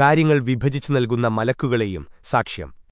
കാര്യങ്ങൾ വിഭജിച്ചു നൽകുന്ന മലക്കുകളെയും സാക്ഷ്യം.